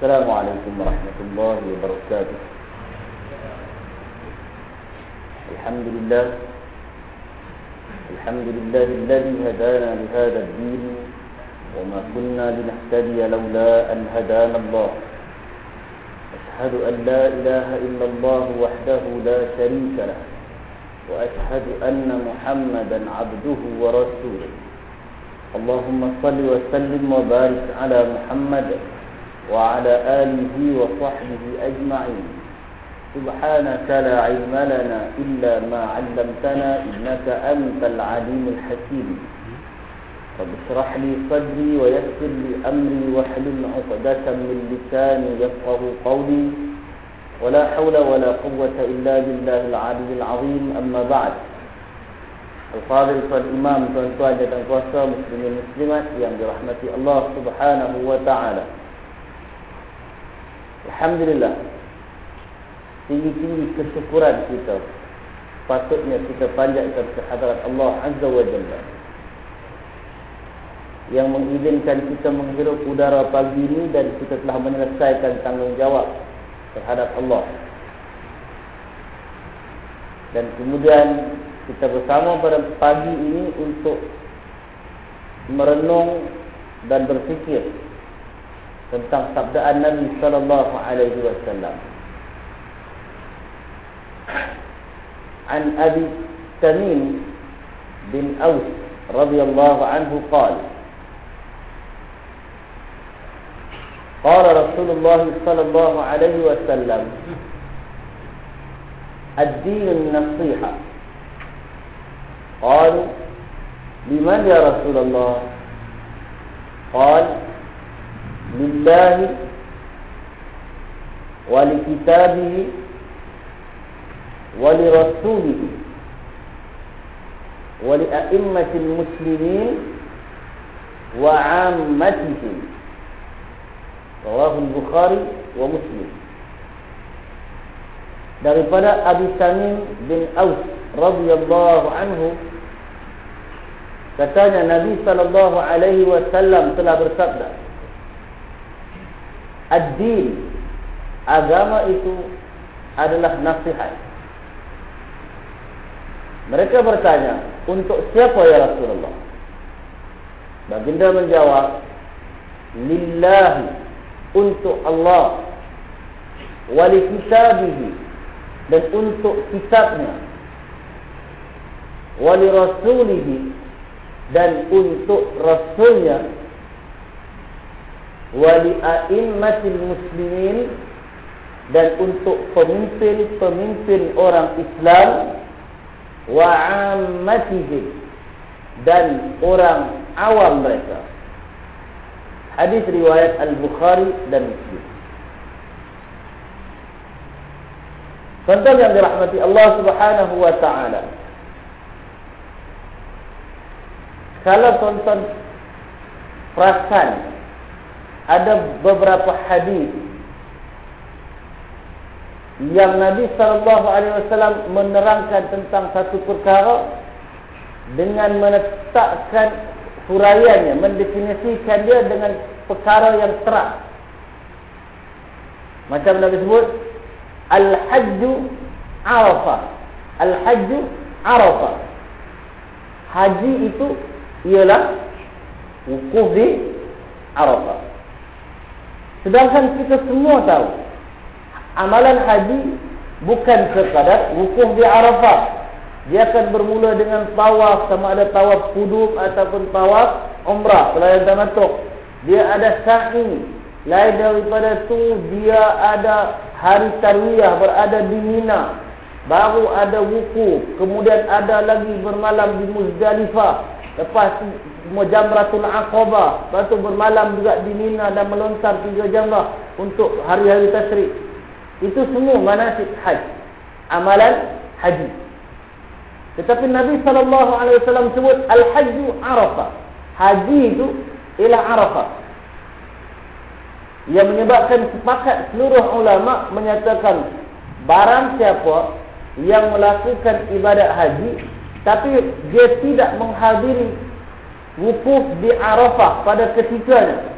السلام عليكم ورحمة الله وبركاته. الحمد لله الحمد لله الذي هدانا لهذا الدين وما كنا لنهتدي لولا أن هدانا الله. أشهد أن لا إله إلا الله وحده لا شريك له وأشهد أن محمدا عبده ورسوله. اللهم صل وسلم وبارك على محمد وعلى آله وصحبه أجمعين. سبحانك لا علم لنا إلا ما علمتنا إنك أنت العليم الحكيم. رب اشرح لي صدري ويسر لي أمري واحلل عقدة من لساني يفقه قولي. ولا حول ولا قوة إلا بالله العلي العظيم. أما بعد. Al-Fadhil Tuan Imam, tuan-tuan dan dirahmati Allah Subhanahu wa taala. Alhamdulillah. Tinggi-tinggi kesyukuran kita. Patutnya kita panjatkan kehadirat Allah Azza wa Jalla. Yang mengizinkan kita menghirup udara pagi ini dan kita telah menyelesaikan tanggungjawab terhadap Allah. Dan kemudian kita bersama pada pagi ini untuk merenung dan berfikir tentang sabdaan Nabi sallallahu alaihi wasallam. An Abi Tamim bin Aus radhiyallahu anhu qala قال رسول الله صلى الله عليه وسلم الدين النصيحه قالوا لمن يا رسول الله قال لله ولكتابه ولرسوله ولأئمة المسلمين وعامتهم رواه البخاري ومسلم daripada Abi Tamim bin Aus radhiyallahu anhu katanya Nabi sallallahu alaihi wasallam telah bersabda Ad-din. Agama itu adalah nasihat. Mereka bertanya untuk siapa ya Rasulullah? Baginda menjawab lillahi untuk Allah wali kitabihi dan untuk kitabnya wali rasulihi dan untuk rasulnya wali a'immatil muslimin dan untuk pemimpin-pemimpin orang Islam wa ammatihim dan orang awam mereka hadis riwayat al-Bukhari dan Muslim Tuan-tuan yang dirahmati Allah Subhanahu wa taala. Kalau tuan-tuan perasan ada beberapa hadis yang Nabi sallallahu alaihi wasallam menerangkan tentang satu perkara dengan menetapkan huraiannya, mendefinisikan dia dengan perkara yang terang. Macam Nabi sebut Al-Hajju Arafah. Al-Hajju Arafah. Haji itu ialah wukuf di Arafah. Sedangkan kita semua tahu amalan haji bukan sekadar wukuf di Arafah. Dia akan bermula dengan tawaf sama ada tawaf kudum ataupun tawaf umrah, pelayan tamattu. Dia ada sa'i. Lain daripada tu dia ada hari tarwiyah berada di Mina baru ada wukuf kemudian ada lagi bermalam di Muzdalifah lepas Jamratul Aqabah lepas tu bermalam juga di Mina dan melontar tiga jamrah untuk hari-hari tasyrik itu semua manasik haji. Amalan haji. Tetapi Nabi SAW sebut Al-Hajju Arafah. Haji itu ialah Arafah. Yang menyebabkan sepakat seluruh ulama menyatakan barang siapa yang melakukan ibadat haji tapi dia tidak menghadiri wukuf di Arafah pada ketikanya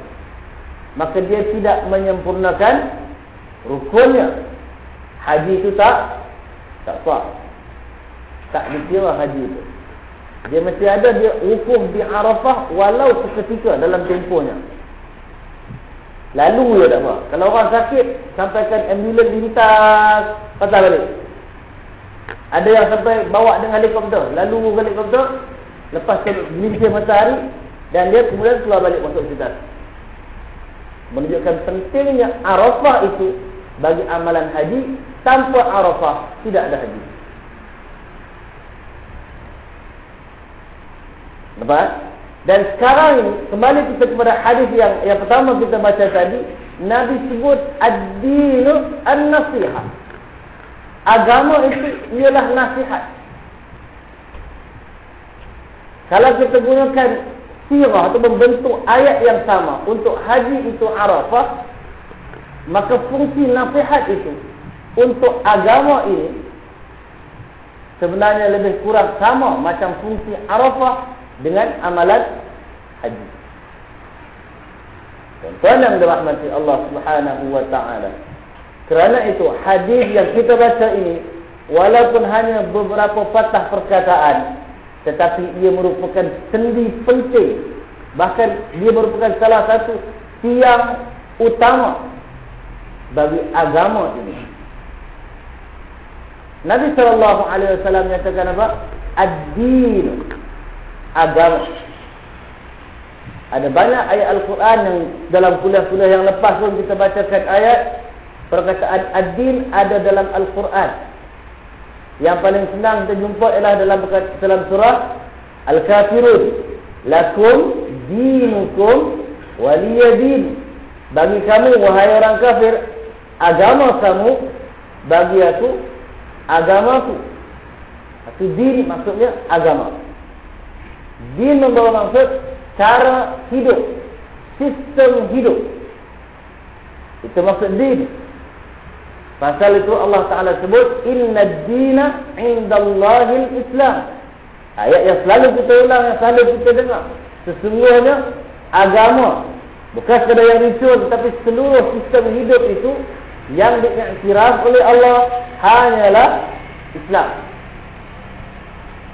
maka dia tidak menyempurnakan rukunnya. Haji itu tak tak sah. Tak dikira haji itu. Dia mesti ada dia wukuf di Arafah walau seketika dalam tempohnya. Lalu dia apa. Kalau orang sakit, sampaikan ambulans dihintas, patah balik. Ada yang sampai bawa dengan helikopter. Lalu helikopter, lepas gelincir matahari, dan dia kemudian keluar balik masuk hospital. Menunjukkan pentingnya Arafah itu bagi amalan haji. Tanpa Arafah, tidak ada haji. Nampak? Dan sekarang ini kembali kita kepada hadis yang yang pertama kita baca tadi, Nabi sebut ad-dinu an-nasihat. Agama itu ialah nasihat. Kalau kita gunakan sirah atau membentuk ayat yang sama untuk haji itu Arafah, maka fungsi nasihat itu untuk agama ini sebenarnya lebih kurang sama macam fungsi Arafah dengan amalan haji. Tuan-tuan yang dirahmati Allah Subhanahu wa taala. Kerana itu hadis yang kita baca ini walaupun hanya beberapa patah perkataan tetapi ia merupakan sendi penting bahkan dia merupakan salah satu tiang utama bagi agama ini. Nabi sallallahu alaihi wasallam nyatakan apa? Ad-din agama. Ada banyak ayat Al-Quran yang dalam kuliah-kuliah yang lepas pun kita bacakan ayat perkataan ad-din ada dalam Al-Quran. Yang paling senang kita jumpa ialah dalam dalam surah Al-Kafirun. Lakum dinukum waliyadin. Bagi kamu wahai orang kafir, agama kamu bagi aku agamaku. Itu din maksudnya agama. Din membawa maksud cara hidup, sistem hidup. Itu maksud din. Pasal itu Allah Taala sebut inna dina indallahil Islam. Ayat yang selalu kita ulang, yang selalu kita dengar. Sesungguhnya agama bukan sekadar yang ritual tetapi seluruh sistem hidup itu yang diiktiraf oleh Allah hanyalah Islam.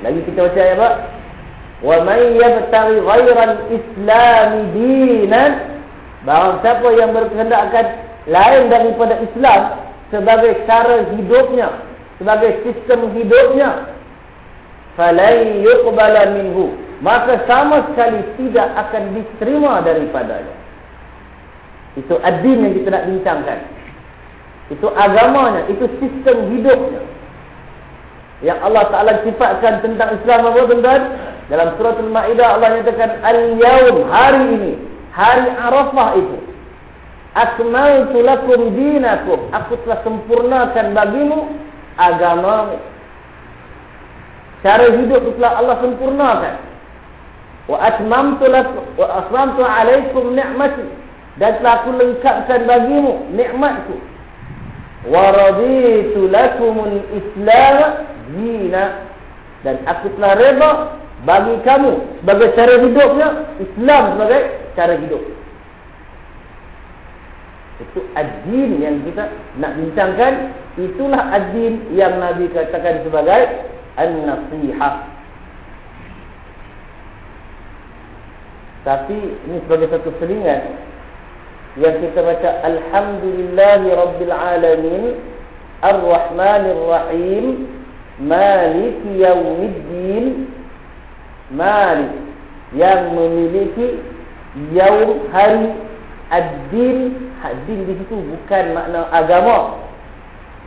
Lagi kita baca ayat apa? وَمَنْ يَبْتَغِ غَيْرَ الْإِسْلَامِ دِينًا Barang siapa yang berkehendakkan lain daripada Islam sebagai cara hidupnya, sebagai sistem hidupnya. Falai yuqbala minhu. Maka sama sekali tidak akan diterima daripadanya. Itu adin yang kita nak bincangkan. Itu agamanya, itu sistem hidupnya. Yang Allah Taala sifatkan tentang Islam apa tuan-tuan? Dalam surah Al-Maidah Allah nyatakan al yawm hari ini, hari Arafah itu. Akmaltu lakum dinakum. Aku telah sempurnakan bagimu Agamamu Cara hidup telah Allah sempurnakan. Wa atmamtu lakum Wa aslamtu alaikum ni'mati. Dan telah aku lengkapkan bagimu Ni'matku Wa raditu lakumul islam Dina. Dan aku telah reba bagi kamu sebagai cara hidupnya Islam sebagai cara hidup itu ad-din yang kita nak bincangkan. Itulah ad-din yang Nabi katakan sebagai an-nasihah tapi ini sebagai satu selingan. Yang kita baca alhamdulillahi rabbil alamin ar-rahmanir rahim maliki yaumiddin Malik yang memiliki yaum hari ad-din ad-din di situ bukan makna agama.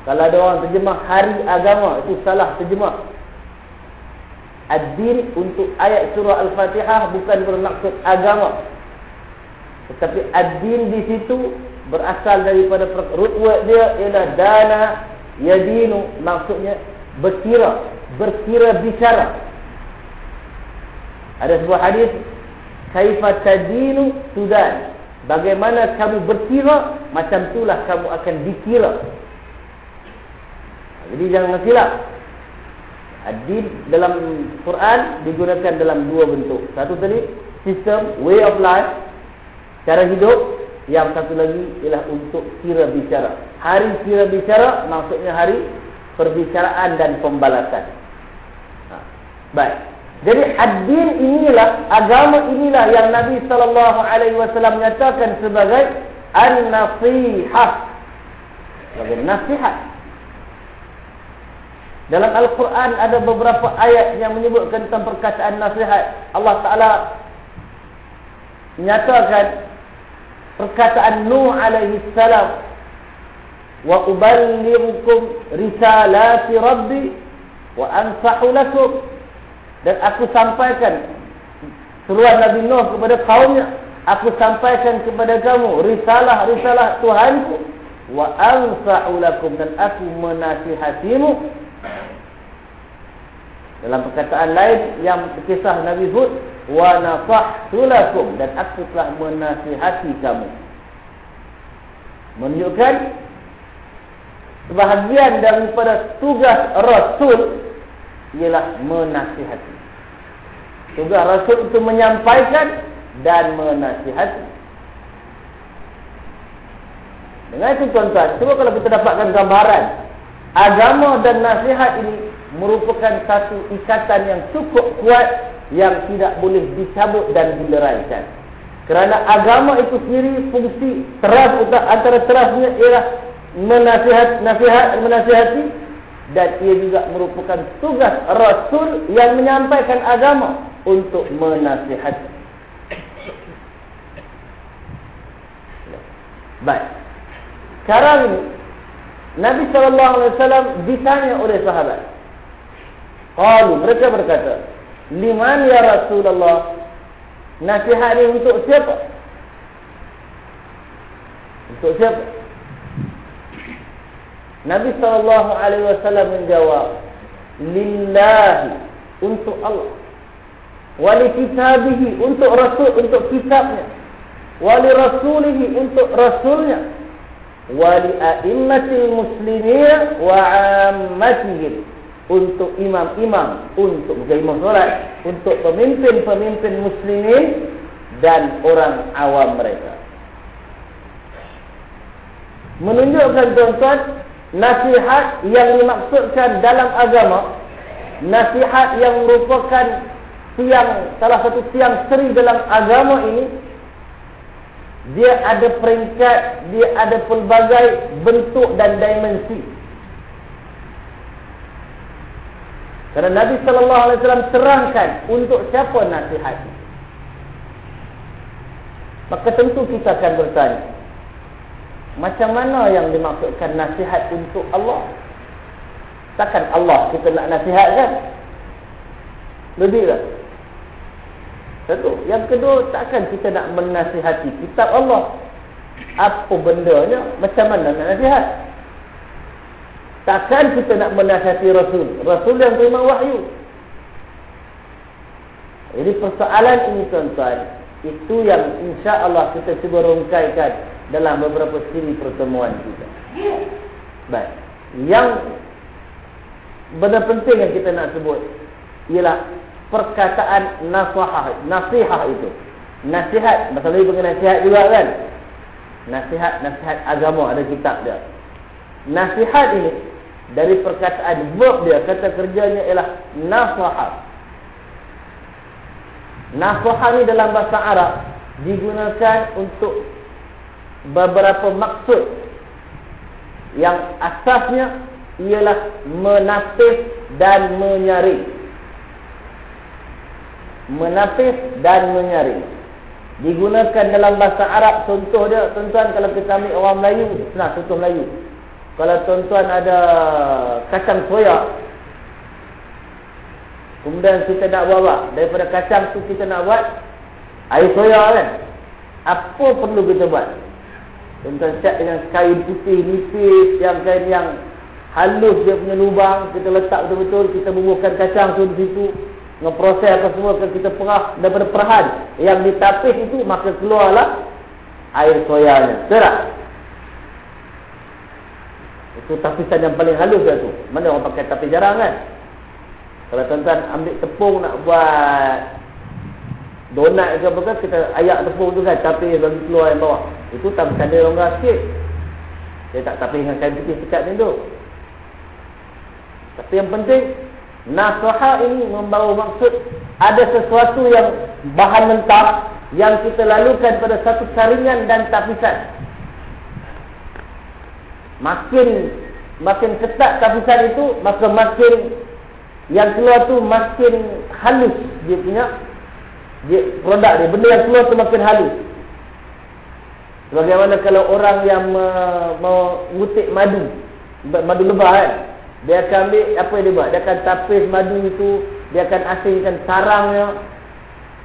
Kalau ada orang terjemah hari agama itu salah terjemah. Ad-din untuk ayat surah al-fatihah bukan bermaksud agama. Tetapi ad-din di situ berasal daripada word dia ialah dana yadinu maksudnya berkira berkira bicara. Ada sebuah hadis kaifa tadinu tudan. Bagaimana kamu berkira, macam itulah kamu akan dikira. Jadi jangan silap. Adil dalam Quran digunakan dalam dua bentuk. Satu tadi sistem way of life, cara hidup. Yang satu lagi ialah untuk kira bicara. Hari kira bicara maksudnya hari perbicaraan dan pembalasan. Ha. Baik. Jadi ad-din inilah agama inilah yang Nabi sallallahu alaihi wasallam nyatakan sebagai an-nasihah. Sebagai nasihat. Dalam Al-Quran ada beberapa ayat yang menyebutkan tentang perkataan nasihat. Allah Taala nyatakan perkataan Nuh alaihi salam wa uballighukum risalati rabbi wa ansahu lakum dan aku sampaikan seruan Nabi Nuh kepada kaumnya aku sampaikan kepada kamu risalah-risalah Tuhanku wa ansahu lakum dan aku menasihatimu. Dalam perkataan lain yang kisah Nabi Hud wa nasahtu lakum dan aku telah menasihati kamu. Menunjukkan sebahagian daripada tugas rasul ialah menasihati. Tugas rasul itu menyampaikan dan menasihati. Dengan itu tuan-tuan cuba kalau kita dapatkan gambaran agama dan nasihat ini merupakan satu ikatan yang cukup kuat yang tidak boleh dicabut dan dileraikan. Kerana agama itu sendiri fungsi teras antara terasnya ialah menasihat nasihat menasihati dan ia juga merupakan tugas rasul yang menyampaikan agama untuk menasihati. Baik. Sekarang Nabi sallallahu alaihi wasallam ditanya oleh sahabat. Qalu mereka berkata, "Liman ya Rasulullah? Nasihat ini untuk siapa?" Untuk siapa? Nabi sallallahu alaihi wasallam menjawab, "Lillahi untuk Allah. Wali kitabihi untuk rasul untuk kitabnya. Wali rasulihi untuk rasulnya. Wali a'immatil muslimin wa 'ammatihim." Untuk imam-imam, untuk imam solat, untuk pemimpin-pemimpin muslimin dan orang awam mereka. Menunjukkan tuan-tuan nasihat yang dimaksudkan dalam agama nasihat yang merupakan tiang salah satu tiang seri dalam agama ini dia ada peringkat dia ada pelbagai bentuk dan dimensi. Kerana Nabi sallallahu alaihi wasallam terangkan untuk siapa nasihat. Maka tentu kita akan bertanya macam mana yang dimaksudkan nasihat untuk Allah? Takkan Allah kita nak nasihat kan? Lebih tak? Satu. Yang kedua, takkan kita nak menasihati kitab Allah? Apa bendanya? Macam mana nak nasihat? Takkan kita nak menasihati Rasul? Rasul yang terima wahyu. Jadi persoalan ini tuan-tuan, itu yang insya Allah kita cuba rungkaikan dalam beberapa siri pertemuan kita. Baik. Yang benar penting yang kita nak sebut ialah perkataan nasihat, nasihat itu. Nasihat, masalah ini pengen nasihat juga kan? Nasihat, nasihat agama ada kitab dia. Nasihat ini dari perkataan verb dia kata kerjanya ialah nasihat. Nasihat ni dalam bahasa Arab digunakan untuk beberapa maksud yang asasnya ialah menafis dan menyaring menafis dan menyaring digunakan dalam bahasa Arab contoh dia tuan-tuan kalau kita ambil orang Melayu nah contoh Melayu. Kalau tuan-tuan ada kacang soya kemudian kita nak buat daripada kacang tu kita nak buat air soya kan? Apa perlu kita buat Tuan-tuan cat dengan kain putih nipis yang kain yang halus dia punya lubang kita letak betul-betul kita bubuhkan kacang tu di situ ngeproses apa semua kan kita perah daripada perahan. Yang ditapis itu maka keluarlah air soyanya betul itu tapisan yang paling halus lah tu. Mana orang pakai tapis jarang kan? Kalau tuan-tuan ambil tepung nak buat donat ke apa kan kita ayak tepung tu kan tapi bagi keluar yang bawah. Itu tak bercanda orang sikit. Dia tak tapi dengan kain putih sekat ni tu. Tapi yang penting nasihat ini membawa maksud ada sesuatu yang bahan mentah yang kita lalukan pada satu saringan dan tapisan. Makin makin ketat tapisan itu maka makin yang keluar tu makin halus dia punya dia, produk dia benda yang keluar tu makin halus. Sebagaimana kalau orang yang mau ngutip madu madu lebah kan dia akan ambil apa yang dia buat? Dia akan tapis madu itu dia akan asingkan sarangnya.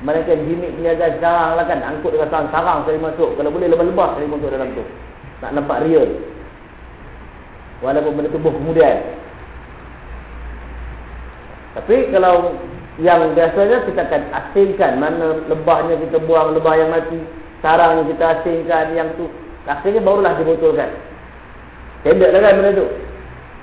Mereka jimik penjaga sarang lah kan angkut dengan sarang. Sarang sekali masuk. Kalau boleh lebah-lebah sekali masuk dalam tu. Nak nampak real. Walaupun benda tubuh kemudian. Tapi kalau yang biasanya kita akan asingkan mana lebahnya kita buang lebah yang mati. Sarang yang kita asingkan yang tu. Akhirnya barulah dibotolkan. Tidak lah kan benda tu.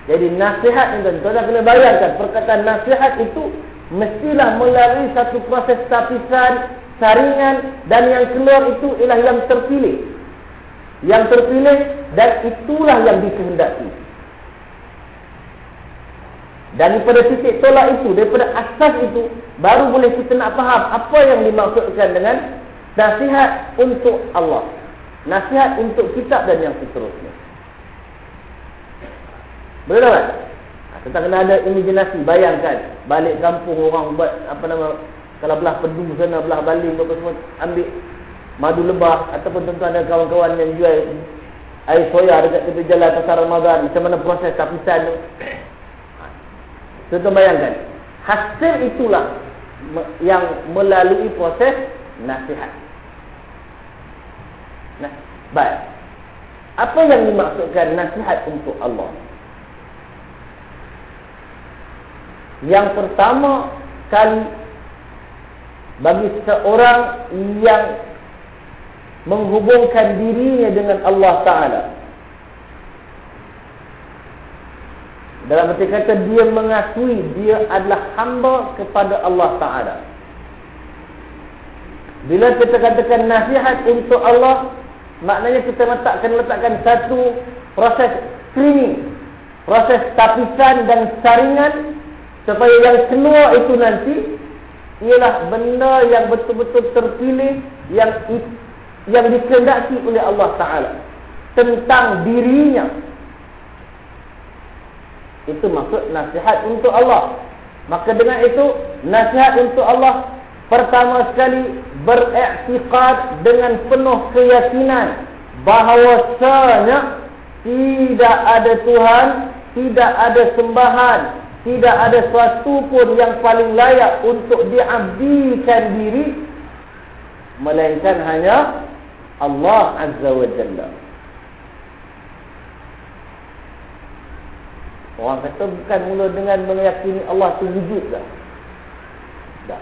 Jadi nasihat ni tuan tuan kena bayangkan perkataan nasihat itu mestilah melalui satu proses tapisan saringan dan yang keluar itu ialah yang terpilih. Yang terpilih dan itulah yang dikehendaki daripada titik tolak itu, daripada asas itu, baru boleh kita nak faham apa yang dimaksudkan dengan nasihat untuk Allah. Nasihat untuk kitab dan yang seterusnya. Boleh tak? Ha, kita kena ada imajinasi, bayangkan. Balik kampung orang buat, apa nama, kalau belah pedu sana, belah baling, apa semua, ambil madu lebah, ataupun tentu ada kawan-kawan yang jual air soya dekat tepi jalan pasar Ramadan, macam mana proses tapisan tu. Tuan bayangkan. Hasil itulah yang melalui proses nasihat. Nah, baik. Apa yang dimaksudkan nasihat untuk Allah? Yang pertama kali bagi seorang yang menghubungkan dirinya dengan Allah Ta'ala Dalam arti kata dia mengakui dia adalah hamba kepada Allah Ta'ala. Bila kita katakan nasihat untuk Allah, maknanya kita letakkan letakkan satu proses screening, proses tapisan dan saringan supaya yang keluar itu nanti ialah benda yang betul-betul terpilih yang yang dikehendaki oleh Allah Ta'ala tentang dirinya itu maksud nasihat untuk Allah. Maka dengan itu nasihat untuk Allah pertama sekali beriktikad dengan penuh keyakinan bahawasanya tidak ada Tuhan, tidak ada sembahan, tidak ada sesuatu pun yang paling layak untuk diabdikan diri melainkan hanya Allah Azza wa Jalla. Orang kata bukan mula dengan meyakini Allah itu wujud dah. Tak.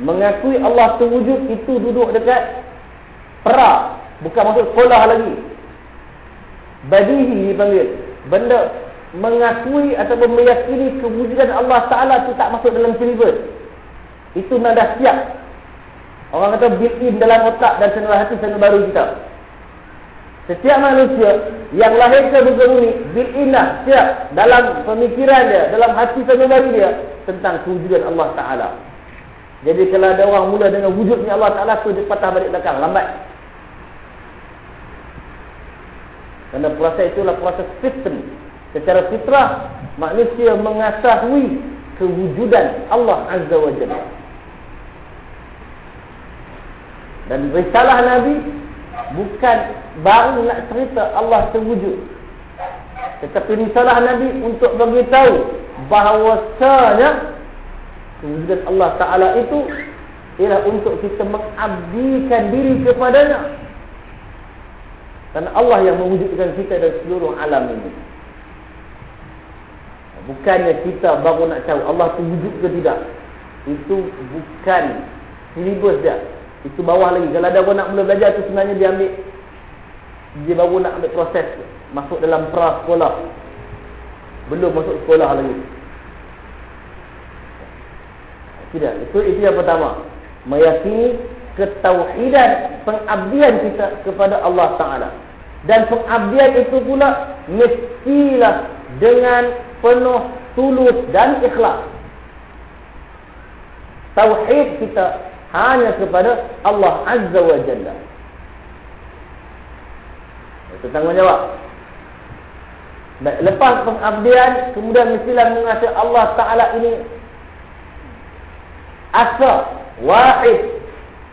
Mengakui Allah itu wujud itu duduk dekat pra. Bukan masuk sekolah lagi. Badihi dipanggil. Benda mengakui ataupun meyakini kewujudan Allah Ta'ala itu tak masuk dalam syllabus. Itu nada siap. Orang kata built-in dalam otak dan senulah hati senu baru kita. Setiap manusia yang lahir ke muka bumi bil inah siap dalam pemikiran dia, dalam hati sanubari dia tentang kewujudan Allah Taala. Jadi kalau ada orang mula dengan wujudnya Allah Taala tu dia patah balik belakang, lambat. Kerana proses itulah proses fitri. Secara fitrah manusia mengetahui kewujudan Allah Azza wa Jalla. Dan risalah Nabi bukan baru nak cerita Allah terwujud. Tetapi risalah Nabi untuk beritahu bahawasanya kewujudan Allah Ta'ala itu ialah untuk kita mengabdikan diri kepadanya. Dan Allah yang mewujudkan kita dan seluruh alam ini. Bukannya kita baru nak tahu Allah itu wujud ke tidak. Itu bukan silibus dia. Itu bawah lagi. Kalau ada orang nak mula belajar tu sebenarnya dia ambil dia baru nak ambil proses masuk dalam pra sekolah. Belum masuk sekolah lagi. Tidak, itu itu yang pertama. meyakini ketauhidan pengabdian kita kepada Allah Taala. Dan pengabdian itu pula mestilah dengan penuh tulus dan ikhlas. Tauhid kita hanya kepada Allah Azza wa Jalla. Itu tanggungjawab. Lepas pengabdian, kemudian mestilah mengasihi Allah Ta'ala ini asal, wahid,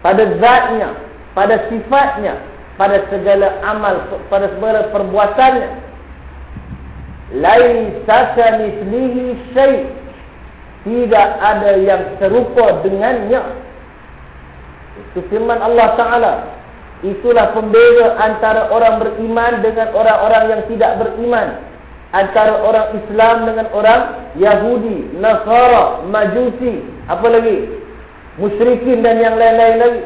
pada zatnya, pada sifatnya, pada segala amal pada segala perbuatannya. Laisa kamitslihi syai. Tidak ada yang serupa dengannya. Itu firman Allah taala itulah pembeza antara orang beriman dengan orang-orang yang tidak beriman antara orang Islam dengan orang Yahudi Nasara Majusi apa lagi musyrikin dan yang lain-lain lagi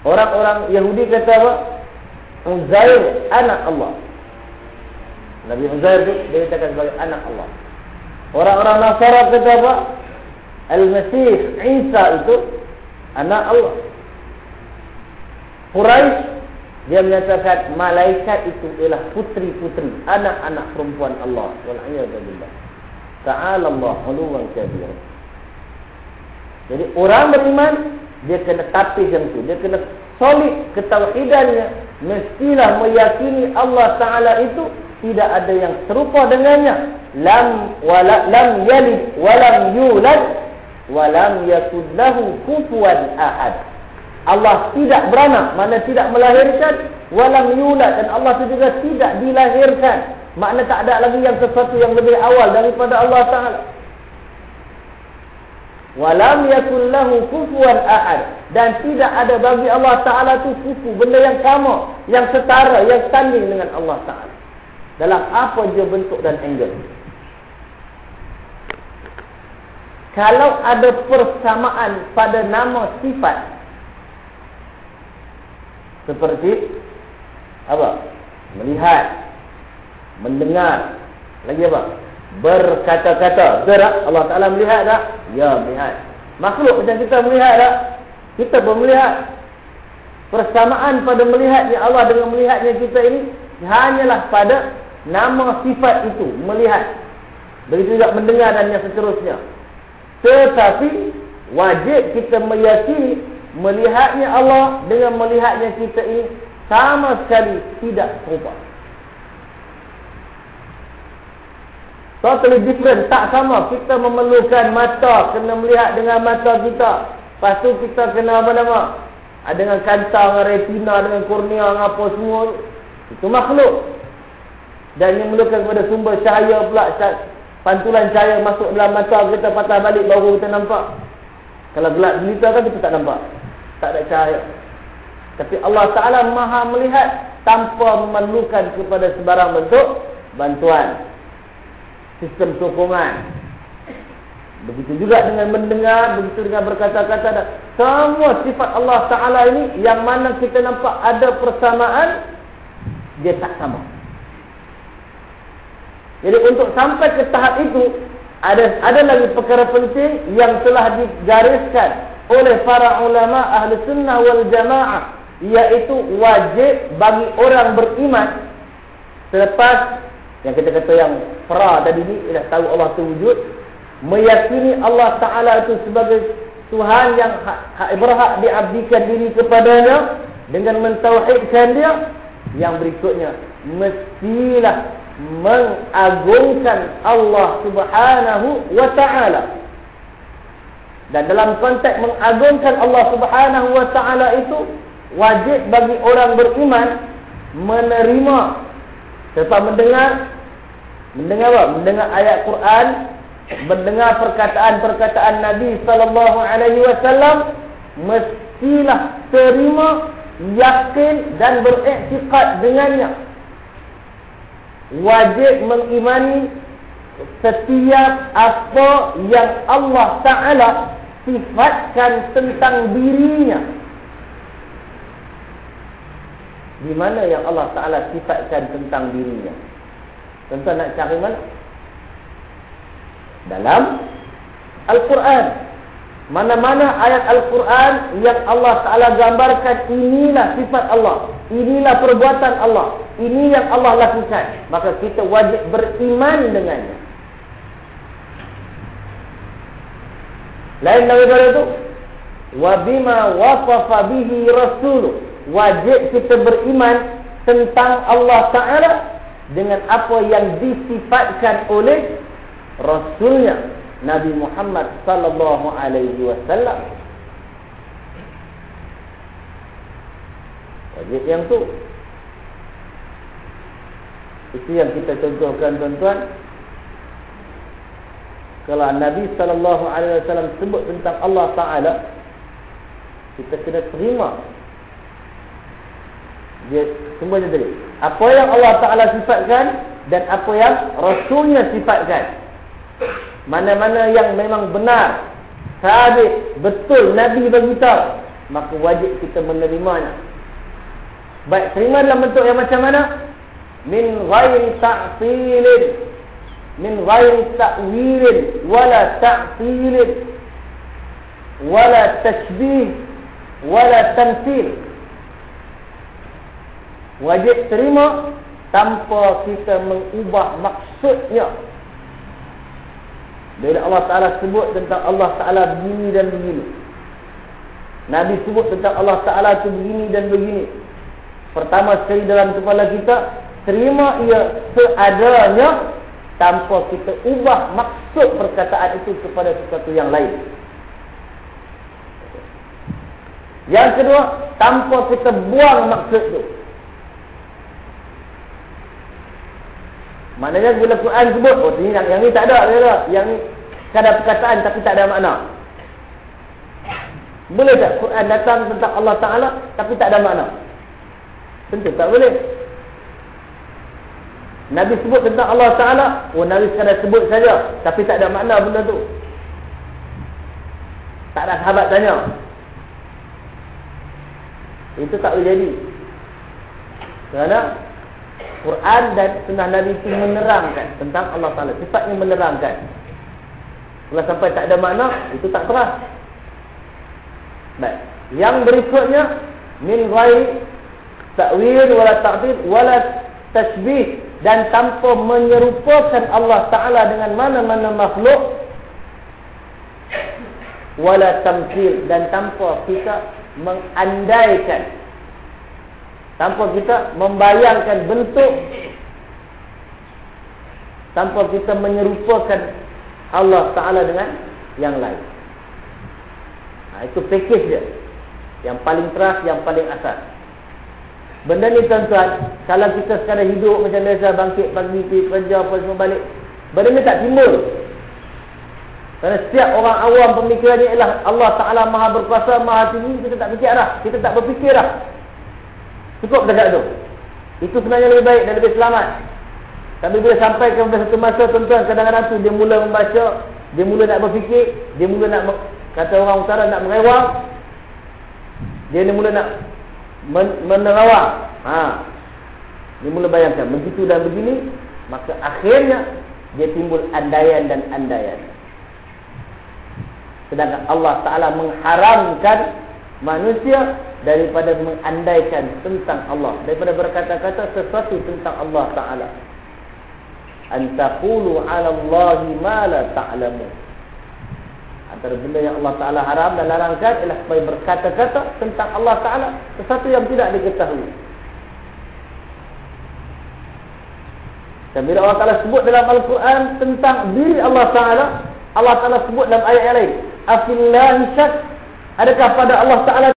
Orang-orang Yahudi kata apa? Uzair anak Allah. Nabi Uzair itu dia katakan sebagai anak Allah. Orang-orang Nasara kata apa? Al-Masih Isa itu anak Allah. Quraisy dia menyatakan malaikat itu ialah putri-putri, anak-anak perempuan Allah. Ta'ala Allah uluwan kabir. Jadi orang beriman dia kena tapis yang tu dia kena solid ketauhidannya mestilah meyakini Allah taala itu tidak ada yang serupa dengannya lam wala lam yalid walam yulad walam yakul lahu kufuwan ahad. Allah tidak beranak mana tidak melahirkan. Walam yulad dan Allah itu juga tidak dilahirkan. Makna tak ada lagi yang sesuatu yang lebih awal daripada Allah taala. Walam yakul lahu kufuwan ahad. Dan tidak ada bagi Allah Taala tu kufu benda yang sama, yang setara, yang tanding dengan Allah Taala. Dalam apa je bentuk dan angle. Kalau ada persamaan pada nama sifat seperti apa? Melihat, mendengar, lagi apa? berkata-kata. Tak? Allah Ta'ala melihat tak? Ya, melihat. Makhluk macam kita melihat tak? Kita pun melihat. Persamaan pada melihatnya Allah dengan melihatnya kita ini hanyalah pada nama sifat itu, melihat. Begitu juga mendengar dan yang seterusnya. Tetapi wajib kita meyakini melihatnya Allah dengan melihatnya kita ini sama sekali tidak serupa. Totally different, tak sama. Kita memerlukan mata, kena melihat dengan mata kita. Lepas tu kita kena apa nama? Ah, dengan kanta, dengan retina, dengan kornea, dengan apa semua. Itu makhluk. Dan yang memerlukan kepada sumber cahaya pula. Pantulan cahaya masuk dalam mata kita patah balik baru kita nampak. Kalau gelap gelita kan kita tak nampak. Tak ada cahaya. Tapi Allah Ta'ala maha melihat tanpa memerlukan kepada sebarang bentuk bantuan sistem sokongan. Begitu juga dengan mendengar, begitu dengan berkata-kata dan semua sifat Allah Taala ini yang mana kita nampak ada persamaan dia tak sama. Jadi untuk sampai ke tahap itu ada ada lagi perkara penting yang telah digariskan oleh para ulama ahli sunnah wal jamaah iaitu wajib bagi orang beriman selepas yang kita kata yang pra tadi ni dah tahu Allah tu wujud meyakini Allah Taala itu sebagai Tuhan yang hak berhak diabdikan diri kepadanya dengan mentauhidkan dia yang berikutnya mestilah mengagungkan Allah Subhanahu wa taala dan dalam konteks mengagungkan Allah Subhanahu wa taala itu wajib bagi orang beriman menerima Selepas mendengar mendengar apa? Mendengar ayat Quran, mendengar perkataan-perkataan Nabi sallallahu alaihi wasallam mestilah terima, yakin dan beriktikad dengannya. Wajib mengimani setiap apa yang Allah Taala sifatkan tentang dirinya di mana yang Allah Ta'ala sifatkan tentang dirinya. Tentu nak cari mana? Dalam Al-Quran. Mana-mana ayat Al-Quran yang Allah Ta'ala gambarkan inilah sifat Allah. Inilah perbuatan Allah. Ini yang Allah lakukan. Maka kita wajib beriman dengannya. Lain daripada itu. Wabima wafafa bihi rasuluh. Wajib kita beriman tentang Allah Ta'ala dengan apa yang disifatkan oleh Rasulnya Nabi Muhammad sallallahu alaihi wasallam. Wajib yang tu. Itu yang kita contohkan tuan-tuan. Kalau Nabi sallallahu alaihi wasallam sebut tentang Allah Taala, kita kena terima. Dia semuanya tadi. Apa yang Allah Taala sifatkan dan apa yang Rasulnya sifatkan. Mana-mana yang memang benar Sabit Betul Nabi beritahu Maka wajib kita menerimanya Baik terima dalam bentuk yang macam mana Min ghairi ta'filin Min ghairi ta'wilin Wala ta'filin Wala tashbih Wala tamfil Wajib terima Tanpa kita mengubah maksudnya bila Allah Ta'ala sebut tentang Allah Ta'ala begini dan begini. Nabi sebut tentang Allah Ta'ala itu begini dan begini. Pertama sekali dalam kepala kita, terima ia seadanya tanpa kita ubah maksud perkataan itu kepada sesuatu yang lain. Yang kedua, tanpa kita buang maksud itu. Maknanya bila Quran sebut, oh ini yang, yang ni tak ada, tak ada. Yang ni ada perkataan tapi tak ada makna. Boleh tak Quran datang tentang Allah Ta'ala tapi tak ada makna? Tentu tak boleh. Nabi sebut tentang Allah Ta'ala, oh Nabi sekadar sebut saja tapi tak ada makna benda tu. Tak ada sahabat tanya. Itu tak boleh jadi. Kerana Quran dan sunnah Nabi itu menerangkan tentang Allah Ta'ala. Sifatnya menerangkan. Kalau sampai tak ada makna, itu tak terang. Baik. Yang berikutnya, min ghairi ta'wil wala ta'til wala tashbih dan tanpa menyerupakan Allah Ta'ala dengan mana-mana makhluk wala tamthil dan tanpa kita mengandaikan tanpa kita membayangkan bentuk tanpa kita menyerupakan Allah Ta'ala dengan yang lain. Nah, itu package dia. Yang paling teras, yang paling asas benda ni tuan-tuan kalau kita sekarang hidup macam biasa bangkit pagi, pergi kerja apa semua balik benda ni tak timbul kerana setiap orang awam pemikirannya ialah Allah Ta'ala maha berkuasa, maha tinggi kita tak fikir dah, kita tak berfikir dah Cukup dekat tu. Itu sebenarnya lebih baik dan lebih selamat. Tapi bila sampai ke satu masa tuan-tuan kadang-kadang tu dia mula membaca, dia mula nak berfikir, dia mula nak kata orang utara nak merewang. Dia ni mula nak men menerawang. Ha. Dia mula bayangkan begitu dan begini, maka akhirnya dia timbul andaian dan andaian. Sedangkan Allah Taala mengharamkan manusia daripada mengandaikan tentang Allah daripada berkata-kata sesuatu tentang Allah taala antaqulu 'ala Allahi ma la ta'lamu antara benda yang Allah taala haram dan larangkan ialah supaya berkata-kata tentang Allah taala sesuatu yang tidak diketahui. Dan bila Allah taala sebut dalam al-Quran tentang diri Allah taala Allah taala sebut dalam ayat yang lain afillahi syak adakah pada Allah taala